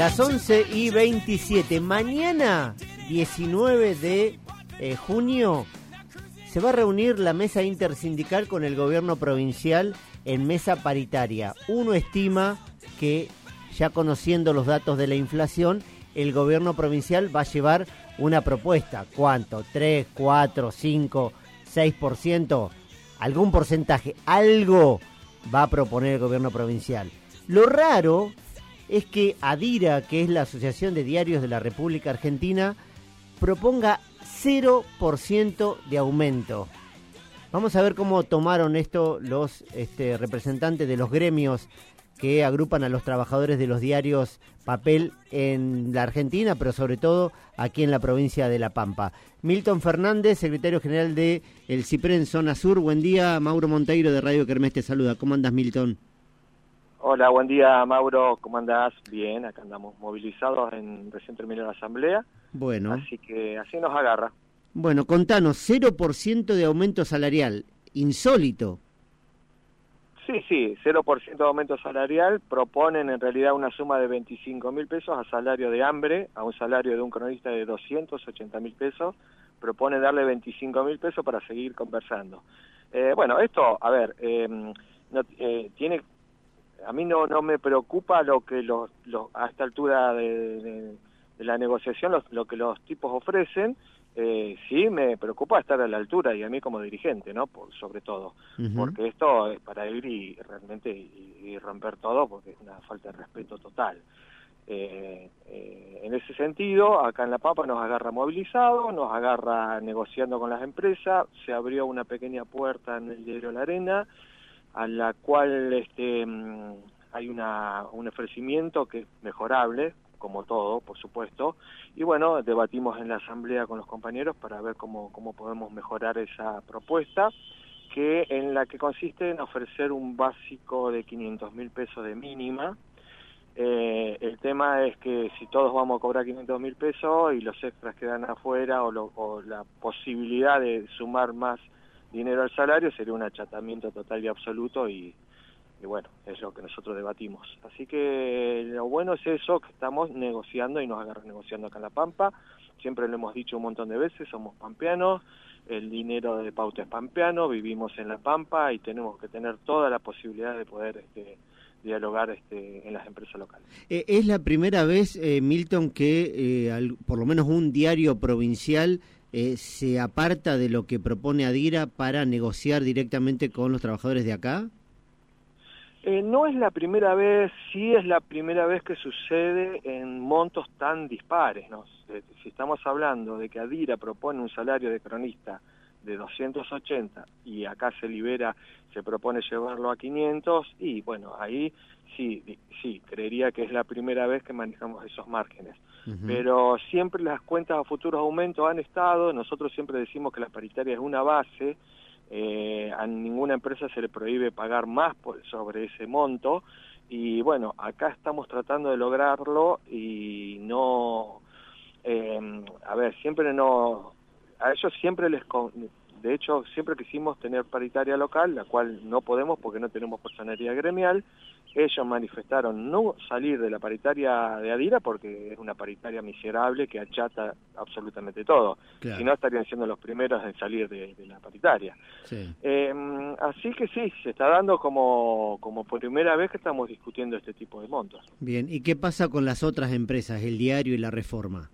Las 11 y 27. Mañana, 19 de eh, junio, se va a reunir la mesa intersindical con el gobierno provincial en mesa paritaria. Uno estima que, ya conociendo los datos de la inflación, el gobierno provincial va a llevar una propuesta. ¿Cuánto? ¿3, 4, 5, 6%? ¿Algún porcentaje? Algo va a proponer el gobierno provincial. Lo raro es que ADIRA, que es la Asociación de Diarios de la República Argentina, proponga 0% de aumento. Vamos a ver cómo tomaron esto los este, representantes de los gremios que agrupan a los trabajadores de los diarios papel en la Argentina, pero sobre todo aquí en la provincia de La Pampa. Milton Fernández, secretario general de el CIPREN Zona Sur. Buen día, Mauro Monteiro de Radio Kermés te saluda. ¿Cómo andas, Milton? Hola, buen día, Mauro. ¿Cómo andás? Bien, acá andamos movilizados en recién terminó la asamblea. Bueno. Así que así nos agarra. Bueno, contanos, 0% de aumento salarial, insólito. Sí, sí, 0% de aumento salarial. Proponen en realidad una suma de 25 mil pesos a salario de hambre, a un salario de un cronista de 280 mil pesos. Propone darle 25 mil pesos para seguir conversando. Eh, bueno, esto, a ver, eh, no, eh, tiene, a mí no, no me preocupa lo que los, a esta altura de, de, de la negociación, lo que los tipos ofrecen eh, sí me preocupa estar a la altura y a mí como dirigente, ¿no? Por, sobre todo, porque esto es para ir y realmente y, romper todo porque es una falta de respeto total. Eh, eh, en ese sentido, acá en La Papa nos agarra movilizado, nos agarra negociando con las empresas, se abrió una pequeña puerta en el diario La Arena, a la cual este, mm, hay una, un ofrecimiento que es mejorable, como todo, por supuesto. Y bueno, debatimos en la asamblea con los compañeros para ver cómo, podemos mejorar esa propuesta, que en la que consiste en ofrecer un básico de 500 mil pesos de mínima. Eh, el tema es que si todos vamos a cobrar 500 mil pesos y los extras quedan afuera o, lo, o la posibilidad de sumar más dinero al salario sería un achatamiento total y absoluto y, bueno, es lo que nosotros debatimos. Así que lo bueno es eso, que estamos negociando y nos agarran negociando acá en La Pampa. Siempre lo hemos dicho un montón de veces, somos pampeanos, el dinero de pauta es pampeano, vivimos en La Pampa y tenemos que tener toda la posibilidad de poder este, dialogar este, en las empresas locales. Eh, es la primera vez, eh, Milton, que eh, al, por lo menos un diario provincial eh, se aparta de lo que propone Adira para negociar directamente con los trabajadores de acá. Eh, no es la primera vez, sí es la primera vez que sucede en montos tan dispares. ¿no? Si estamos hablando de que Adira propone un salario de cronista de 280 y acá se libera, se propone llevarlo a 500 y bueno, ahí sí, sí, creería que es la primera vez que manejamos esos márgenes. Pero siempre las cuentas a futuros aumentos han estado, nosotros siempre decimos que la paritaria es una base, eh, a ninguna empresa se le prohíbe pagar más por, sobre ese monto. Y bueno, acá estamos tratando de lograrlo y no, eh, a ver, siempre no, a ellos siempre les, de hecho siempre quisimos tener paritaria local, la cual no podemos porque no tenemos personería gremial, ellos manifestaron no salir de la paritaria de Adira porque es una paritaria miserable que achata absolutamente todo. Claro. Si no, estarían siendo los primeros en salir de, de la paritaria. Sí. Eh, así que sí, se está dando como, como por primera vez que estamos discutiendo este tipo de montos. Bien, ¿y qué pasa con las otras empresas, el diario y la reforma?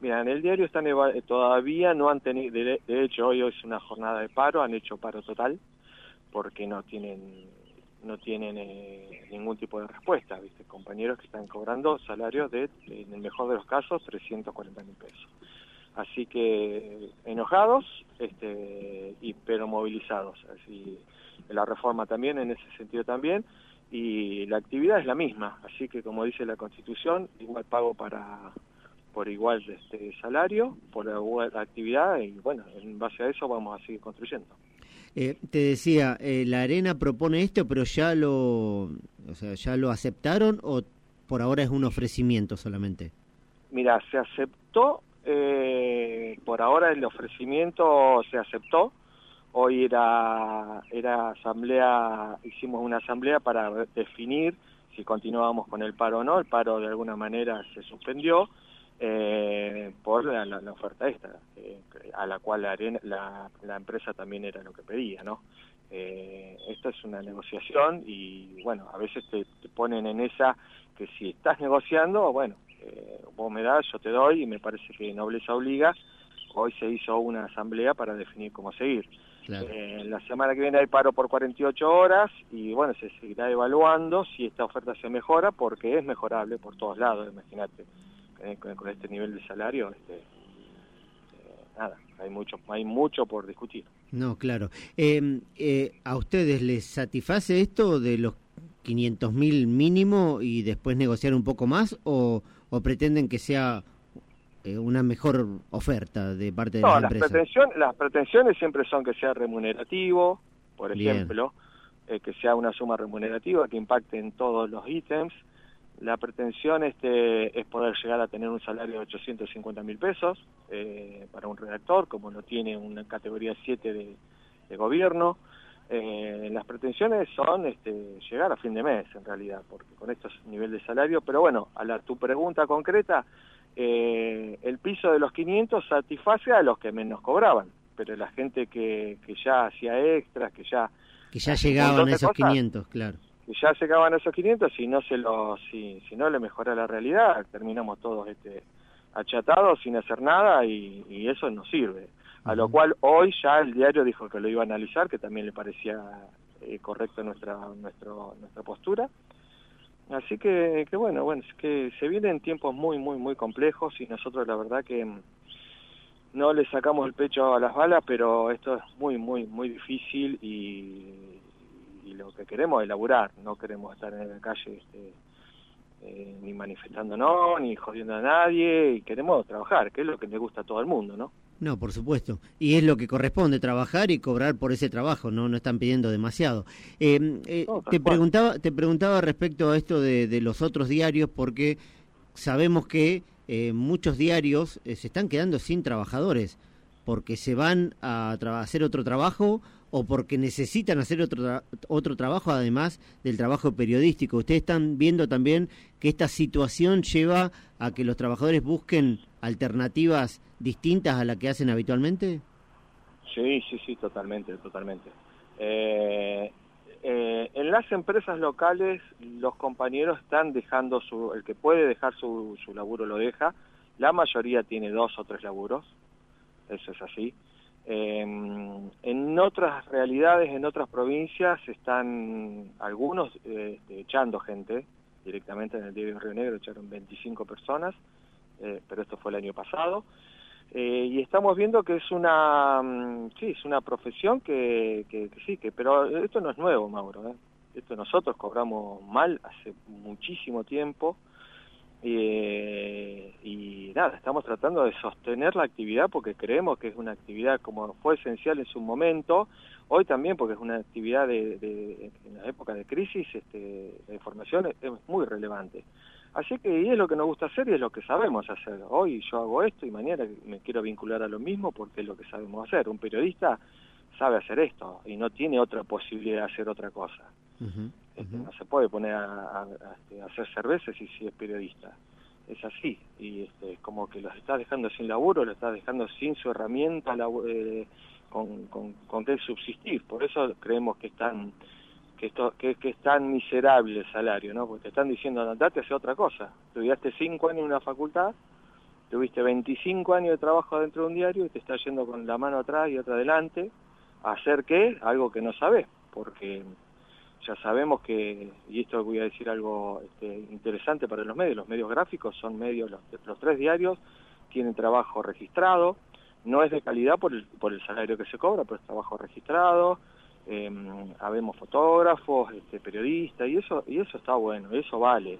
Mira, en el diario están todavía no han tenido, de, de hecho hoy es una jornada de paro, han hecho paro total porque no tienen no tienen eh, ningún tipo de respuesta, ¿viste? Compañeros que están cobrando salarios de, en el mejor de los casos, 340 mil pesos. Así que enojados, este, y, pero movilizados. Así, la reforma también, en ese sentido también, y la actividad es la misma. Así que, como dice la Constitución, igual pago para por igual este salario, por igual actividad, y bueno, en base a eso vamos a seguir construyendo. Eh, te decía, eh, la arena propone esto, pero ya lo, o sea, ya lo aceptaron o por ahora es un ofrecimiento solamente. Mira, se aceptó, eh, por ahora el ofrecimiento se aceptó. Hoy era era asamblea, hicimos una asamblea para definir si continuábamos con el paro o no. El paro de alguna manera se suspendió eh, por la, la, oferta esta, eh, a la cual la, la, empresa también era lo que pedía, ¿no? Eh, esto es una negociación y, bueno, a veces te, ponen en esa que si estás negociando, bueno, eh, vos me das, yo te doy y me parece que nobleza obliga. Hoy se hizo una asamblea para definir cómo seguir. Eh, la semana que viene hay paro por 48 horas y bueno, se seguirá evaluando si esta oferta se mejora porque es mejorable por todos lados, imagínate, eh, con, este nivel de salario, este, eh, nada, hay mucho, hay mucho por discutir. No, claro. Em, ¿A ustedes les satisface esto de los 500 mil mínimo y después negociar un poco más o, o pretenden que sea eh, una mejor oferta de parte de no, las Pretensiones, las pretensiones siempre son que sea remunerativo, por ejemplo, eh, que sea una suma remunerativa que impacte en todos los ítems. La pretensión este, es poder llegar a tener un salario de 850 mil pesos eh, para un redactor, como lo tiene una categoría 7 de, de gobierno. Eh, las pretensiones son este, llegar a fin de mes, en realidad, porque con estos niveles de salario. Pero bueno, a la, tu pregunta concreta, eh, el piso de los 500 satisface a los que menos cobraban, pero la gente que, que ya hacía extras, que ya... Que ya llegaban a esos 500, claro. Que ya llegaban a esos 500, si no, se lo, si, si no le mejora la realidad, terminamos todos este, achatados sin hacer nada y, y eso no sirve. A lo cual hoy ya el diario dijo que lo iba a analizar, que también le parecía eh, correcto nuestra, nuestro, nuestra postura. Así que, que bueno, bueno, es que se vienen tiempos muy, muy, muy complejos y nosotros la verdad que no le sacamos el pecho a las balas, pero esto es muy, muy, muy difícil y, y lo que queremos es laburar, no queremos estar en la calle este, eh, ni manifestándonos, ni jodiendo a nadie, y queremos trabajar, que es lo que le gusta a todo el mundo, ¿no? No, por supuesto. Y es lo que corresponde, trabajar y cobrar por ese trabajo, no, no están pidiendo demasiado. Eh, eh, te, preguntaba, te preguntaba respecto a esto de, de los otros diarios, porque sabemos que eh, muchos diarios se están quedando sin trabajadores, porque se van a, hacer otro trabajo o porque necesitan hacer otro, otro trabajo además del trabajo periodístico. ¿Ustedes están viendo también que esta situación lleva a que los trabajadores busquen alternativas distintas a las que hacen habitualmente? Sí, sí, sí, totalmente, totalmente. Eh, eh, en las empresas locales los compañeros están dejando su, el que puede dejar su, su laburo lo deja, la mayoría tiene dos o tres laburos, eso es así. Eh, en otras realidades, en otras provincias, están algunos eh, este, echando gente directamente en el diario Río Negro, echaron 25 personas, eh, pero esto fue el año pasado. Eh, y estamos viendo que es una, mm, sí, es una profesión que, que, que, sí, que, pero esto no es nuevo, Mauro. Esto nosotros cobramos mal hace muchísimo tiempo. Eh, y nada, estamos tratando de sostener la actividad porque creemos que es una actividad como fue esencial en su momento, hoy también porque es una actividad de, de en la época de crisis, este, la información es, muy relevante. Así que es lo que nos gusta hacer y es lo que sabemos hacer. Hoy yo hago esto y mañana me quiero vincular a lo mismo porque es lo que sabemos hacer. Un periodista sabe hacer esto y no tiene otra posibilidad de hacer otra cosa. Este, no se puede poner a, este, hacer cervezas si, si es periodista. Es así. Y este, como que los estás dejando sin laburo, lo estás dejando sin su herramienta eh, con, con, con que subsistir. Por eso creemos que están que, esto, que, que es tan miserable el salario, ¿no? Porque te están diciendo, andate a hacer otra cosa. Estudiaste cinco años en una facultad, tuviste 25 años de trabajo dentro de un diario y te estás yendo con la mano atrás y otra adelante a hacer qué? Algo que no sabes, porque ya sabemos que, y esto voy a decir algo este, interesante para los medios, los medios gráficos son medios, los, tres diarios tienen trabajo registrado, no es de calidad por el, por el salario que se cobra, pero es trabajo registrado, eh, habemos fotógrafos, este, periodistas, y eso, y eso está bueno, eso vale,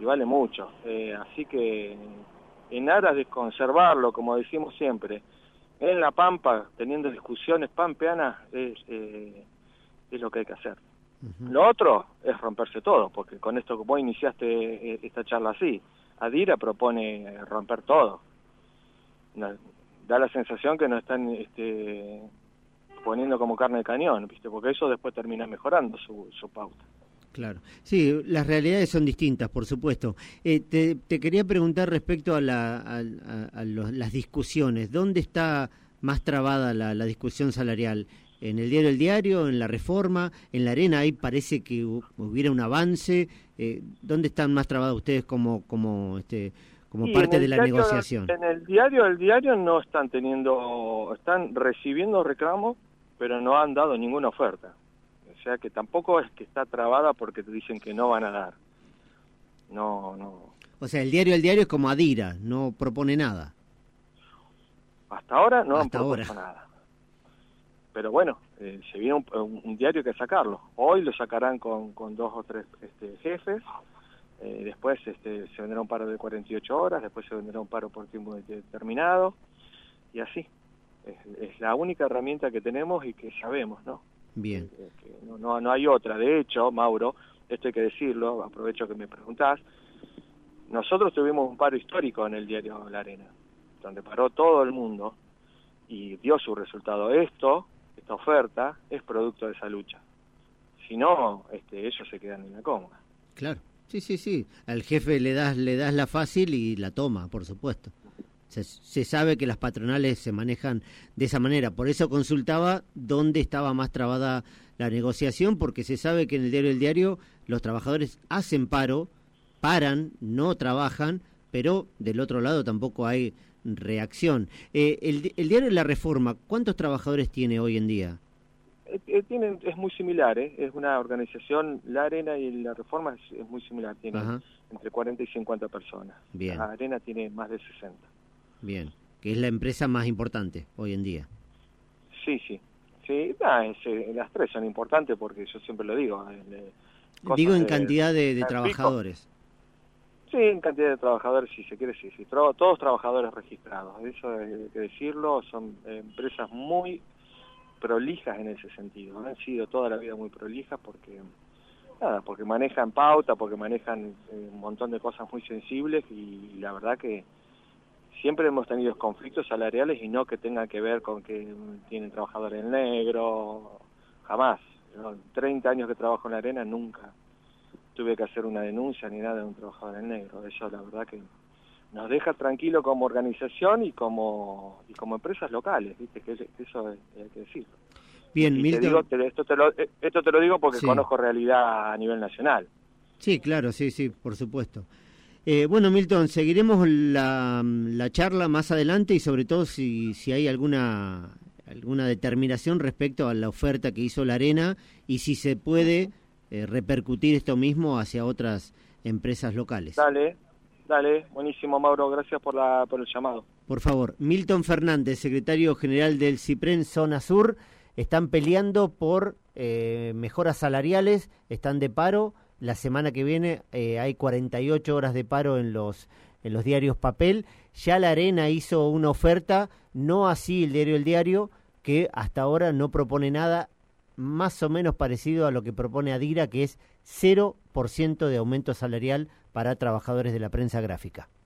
y vale mucho. Eh, así que en aras de conservarlo, como decimos siempre, en La Pampa, teniendo discusiones pampeanas, es, eh, es lo que hay que hacer. Lo otro es romperse todo, porque con esto que vos iniciaste eh, esta charla así, Adira propone romper todo. Da la sensación que nos están este, poniendo como carne de cañón, ¿viste? porque eso después termina mejorando su, su pauta. Claro, sí, las realidades son distintas, por supuesto. Eh, te, quería preguntar respecto a, las discusiones, ¿dónde está más trabada la, discusión salarial? ¿En el diario El Diario, en la reforma, en la arena? Ahí parece que hubiera un avance. Eh, ¿Dónde están más trabadas ustedes como, como, este, como parte de la negociación? En el diario El Diario no están teniendo, están recibiendo reclamos, pero no han dado ninguna oferta. O sea que tampoco es que está trabada porque te dicen que no van a dar. No, no. O sea, el diario El Diario es como Adira, no propone nada. Hasta ahora no han propuesto nada. Pero bueno, eh, se viene un, diario que sacarlo. Hoy lo sacarán con, con dos o tres este, jefes. Eh, después este, se vendrá un paro de 48 horas, después se vendrá un paro por tiempo determinado, y así. es, la única herramienta que tenemos y que sabemos, ¿no? Bien. no, no, hay otra. De hecho, Mauro, esto hay que decirlo, aprovecho que me preguntás, nosotros tuvimos un paro histórico en el diario La Arena, donde paró todo el mundo y dio su resultado. Esto, oferta, es producto de esa lucha. Si no, este, ellos se quedan en la coma. Claro, sí, sí, sí. Al jefe le das, le das la fácil y la toma, por supuesto. Se, sabe que las patronales se manejan de esa manera. Por eso consultaba dónde estaba más trabada la negociación, porque se sabe que en el diario El Diario los trabajadores hacen paro, paran, no trabajan, pero del otro lado tampoco hay reacción. Eh, el, el, diario La Reforma, ¿cuántos trabajadores tiene hoy en día? Eh, eh, tienen, es muy similar, es una organización, La Arena y La Reforma es, muy similar, tiene entre 40 y 50 personas. Bien. La Arena tiene más de 60. Bien, que es la empresa más importante hoy en día. Sí, sí. Sí, eh, las tres son importantes porque yo siempre lo digo. Eh, digo en cantidad de, trabajadores. Sí, en cantidad de trabajadores, si se quiere, sí. Todos trabajadores registrados, eso hay que decirlo, son empresas muy prolijas en ese sentido. Han sido toda la vida muy prolijas porque, nada, porque manejan pauta, porque manejan eh, un montón de cosas muy sensibles y la verdad que siempre hemos tenido conflictos salariales y no que tengan que ver con que tienen trabajadores en negro, jamás. 30 años que trabajo en la arena, nunca tuve que hacer una denuncia ni nada de un trabajador en negro. Eso la verdad que nos deja tranquilo como organización y como y como empresas locales, ¿viste? Que, eso hay que decirlo. Bien, esto, te lo, esto te lo digo porque conozco realidad a nivel nacional. Sí, claro, sí, sí, por supuesto. Eh, bueno, Milton, seguiremos la, charla más adelante y sobre todo si, si hay alguna, alguna determinación respecto a la oferta que hizo la Arena y si se puede eh, repercutir esto mismo hacia otras empresas locales. Dale, dale, buenísimo Mauro, gracias por, la, por el llamado. Por favor, Milton Fernández, secretario general del CIPREN Zona Sur, están peleando por eh, mejoras salariales, están de paro la semana que viene eh, hay 48 horas de paro en los, en los diarios papel. Ya la Arena hizo una oferta, no así el diario El Diario, que hasta ahora no propone nada más o menos parecido a lo que propone Adira, que es 0% de aumento salarial para trabajadores de la prensa gráfica.